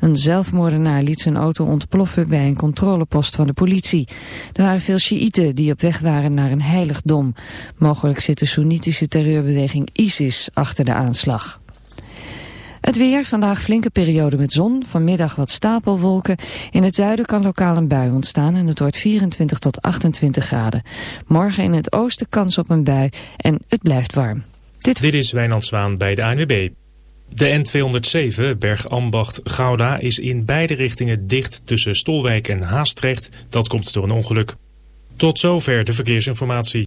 Een zelfmoordenaar liet zijn auto ontploffen bij een controlepost van de politie. Er waren veel Sjiïten die op weg waren naar een heiligdom. Mogelijk zit de Soenitische terreurbeweging ISIS achter de aanslag. Het weer, vandaag flinke periode met zon, vanmiddag wat stapelwolken. In het zuiden kan lokaal een bui ontstaan en het wordt 24 tot 28 graden. Morgen in het oosten kans op een bui en het blijft warm. Dit, Dit is Wijnand Zwaan bij de ANWB. De N207 Bergambacht-Gouda is in beide richtingen dicht tussen Stolwijk en Haastrecht. Dat komt door een ongeluk. Tot zover de verkeersinformatie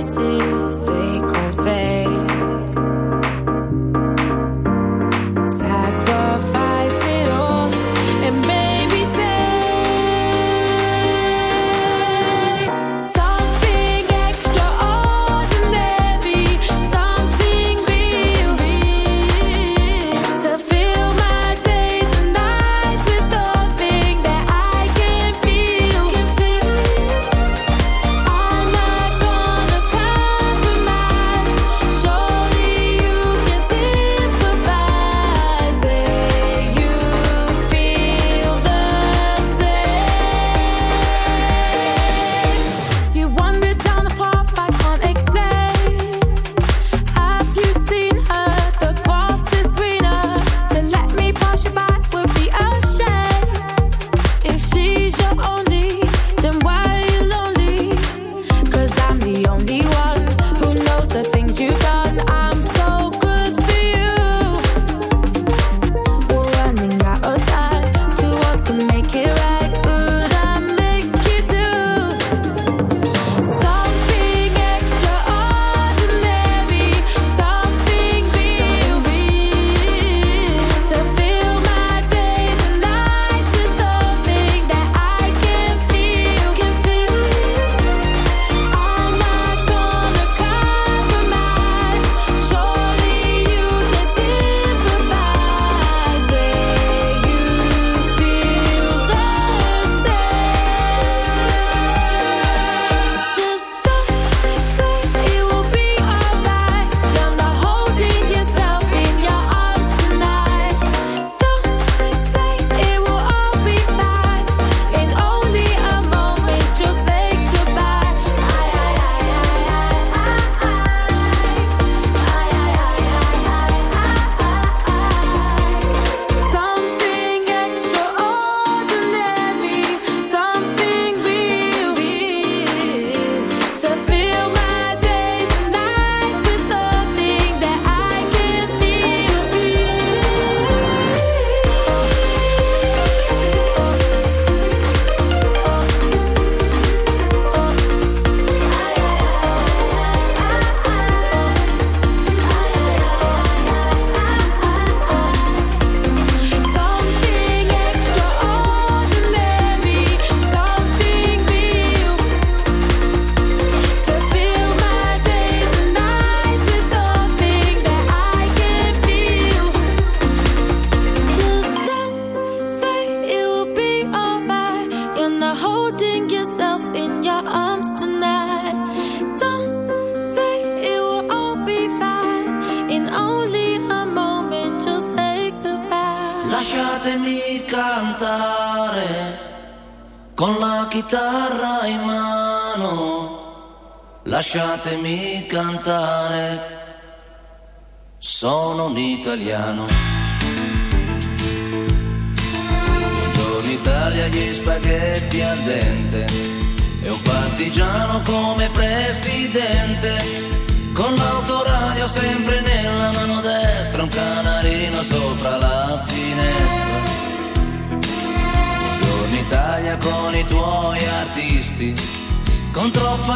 Lasciatemi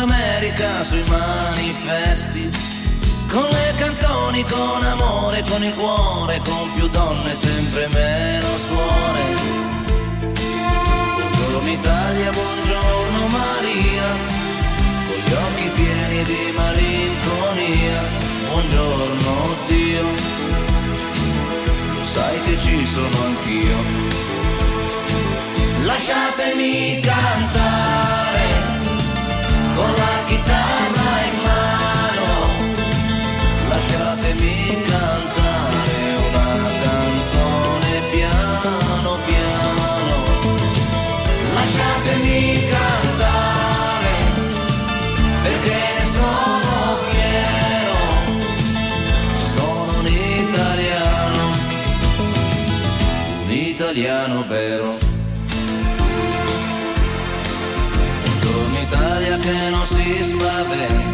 America sui manifesti, Con le canzoni, con amore, con il cuore, con più donne, sempre meno suore. Buongiorno Italia, buongiorno Maria, con gli occhi pieni di malinconia. Buongiorno Dio, sai che ci sono anch'io. Lasciatemi cantare una canzone piano piano, lasciatemi cantare perché ne sono fiero, sono un italiano, un italiano vero. Buongiorno Italia che non si spaventa,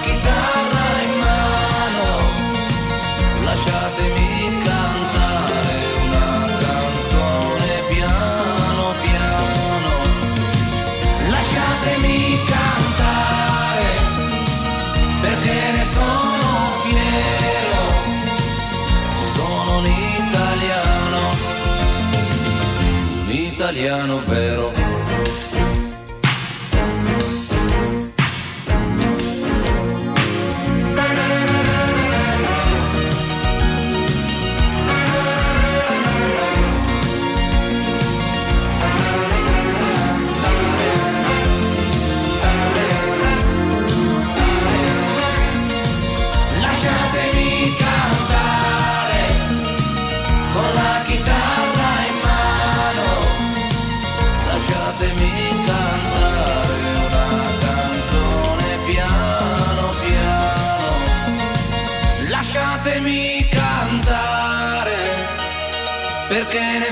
italiano vero.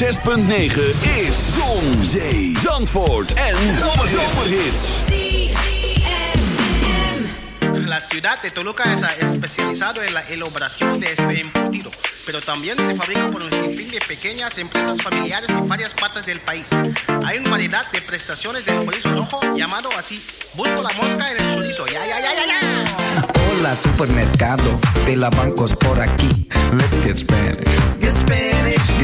Is Zon, Zee, Zandvoort en Zomerhits. La ciudad de Toluca es especializado en la elaboración de este embutido, pero también se fabrica por un sinfín de pequeñas empresas familiares en varias partes del país. Hay una variedad de prestaciones del chorizo rojo llamado así. Busco la mosca en el chorizo. Ya, ya, ya, ya, ya. Hola, supermercado de la bancos por aquí. Let's get Spanish.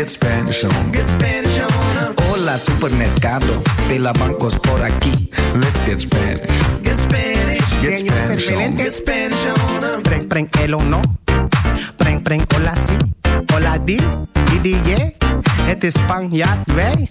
Get Spanish. Get Spanish on. Get Spanish on. Hola, supermercado de la bancos por aquí. Let's get Spanish. Get Spanish. Get Spanish on. Get Spanish on. Preng, preng, el o no. Preng, preng, hola, sí. Hola, di, di, di, yeah. Het is Spanjaard, wij.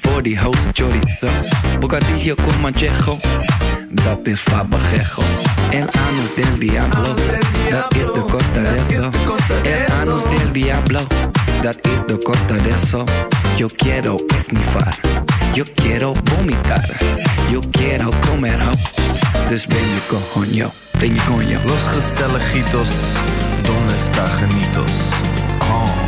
Voor die host chorizo. Bocadillo con manchejo. Dat is fabajejo. El anus del diablo. Dat is de costa de eso. El anus del diablo. Dat is de costa de eso. Yo quiero esnifar. Yo quiero vomitar. Yo quiero comer ho. Dus ben je coño. Ben je coño. Los gezelligitos, donde está genitos? Oh.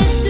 into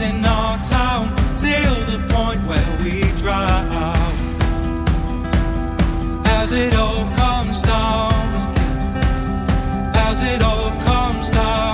in our town till the point where we drown. As it all comes down, as it all comes down.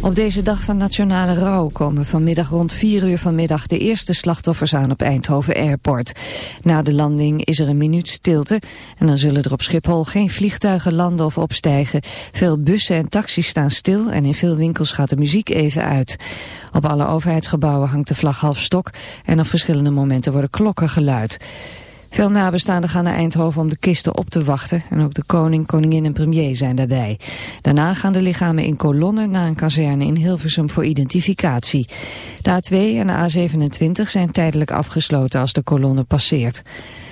Op deze dag van nationale rouw komen vanmiddag rond 4 uur vanmiddag de eerste slachtoffers aan op Eindhoven Airport. Na de landing is er een minuut stilte en dan zullen er op Schiphol geen vliegtuigen landen of opstijgen. Veel bussen en taxis staan stil en in veel winkels gaat de muziek even uit. Op alle overheidsgebouwen hangt de vlag half stok en op verschillende momenten worden klokken geluid. Veel nabestaanden gaan naar Eindhoven om de kisten op te wachten. En ook de koning, koningin en premier zijn daarbij. Daarna gaan de lichamen in kolonnen naar een kazerne in Hilversum voor identificatie. De A2 en de A27 zijn tijdelijk afgesloten als de kolonne passeert.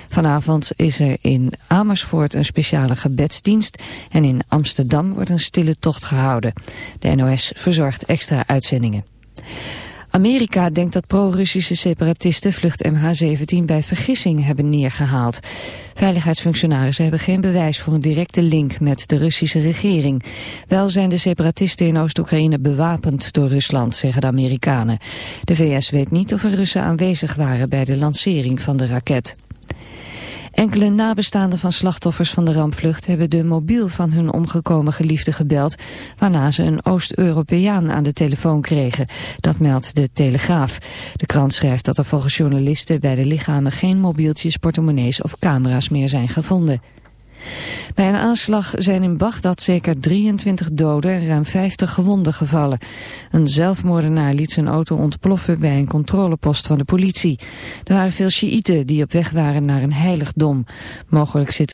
Vanavond is er in Amersfoort een speciale gebedsdienst en in Amsterdam wordt een stille tocht gehouden. De NOS verzorgt extra uitzendingen. Amerika denkt dat pro-Russische separatisten vlucht MH17 bij vergissing hebben neergehaald. Veiligheidsfunctionarissen hebben geen bewijs voor een directe link met de Russische regering. Wel zijn de separatisten in Oost-Oekraïne bewapend door Rusland, zeggen de Amerikanen. De VS weet niet of er Russen aanwezig waren bij de lancering van de raket. Enkele nabestaanden van slachtoffers van de rampvlucht hebben de mobiel van hun omgekomen geliefde gebeld, waarna ze een Oost-Europeaan aan de telefoon kregen. Dat meldt de Telegraaf. De krant schrijft dat er volgens journalisten bij de lichamen geen mobieltjes, portemonnees of camera's meer zijn gevonden. Bij een aanslag zijn in Bagdad zeker 23 doden en ruim 50 gewonden gevallen. Een zelfmoordenaar liet zijn auto ontploffen bij een controlepost van de politie. Er waren veel Sjiïten die op weg waren naar een heiligdom. Mogelijk zit